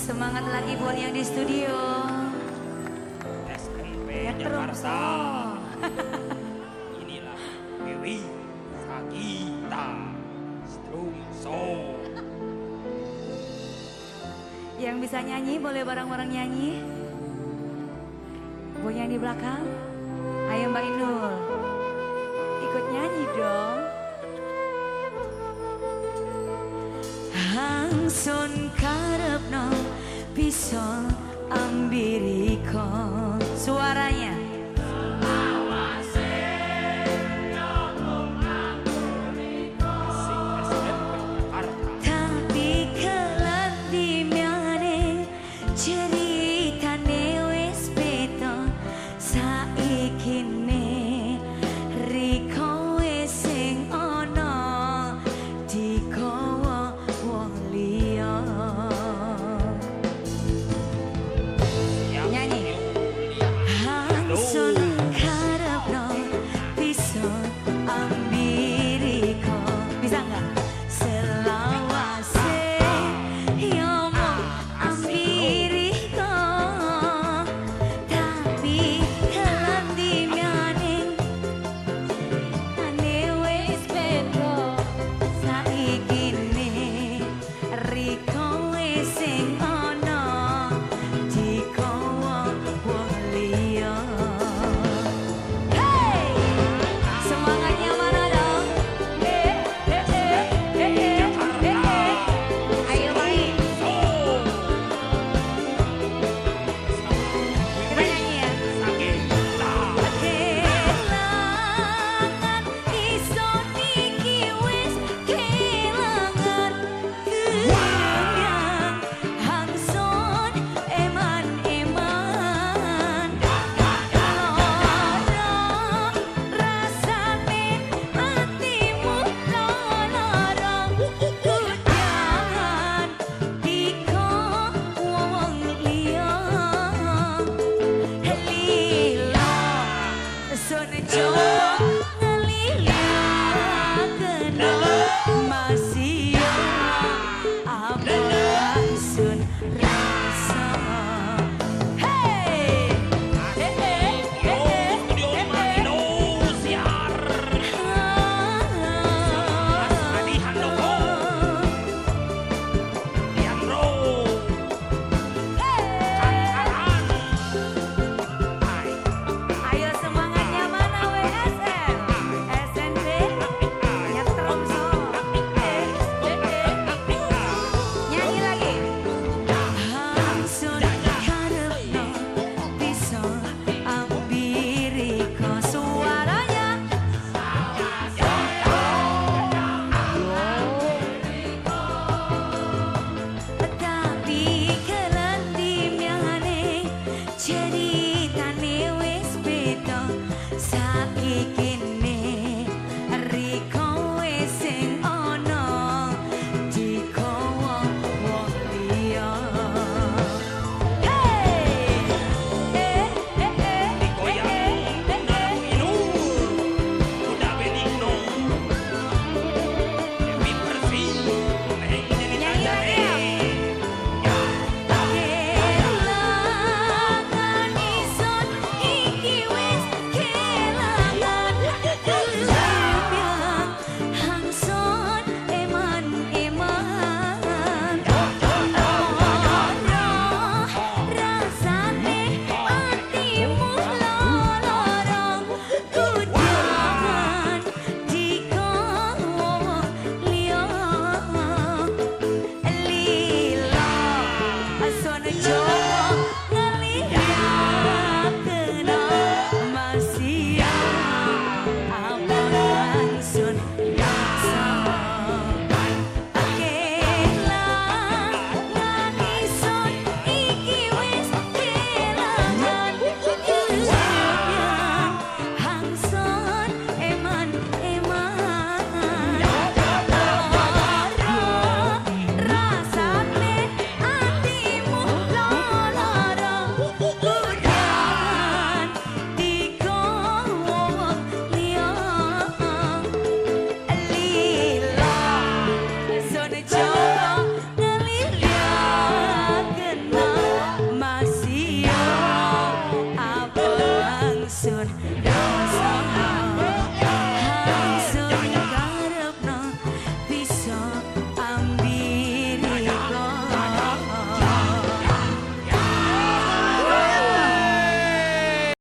Semangat lagi buat yang di studio. SMP. Jakarta. Inilah Dewi Sagita Strumso. Yang bisa nyanyi boleh bareng-bareng nyanyi. Buat yang di belakang, ayo Mbak Inul. Ikut nyanyi dong. Bisa ambiriko Suaranya don't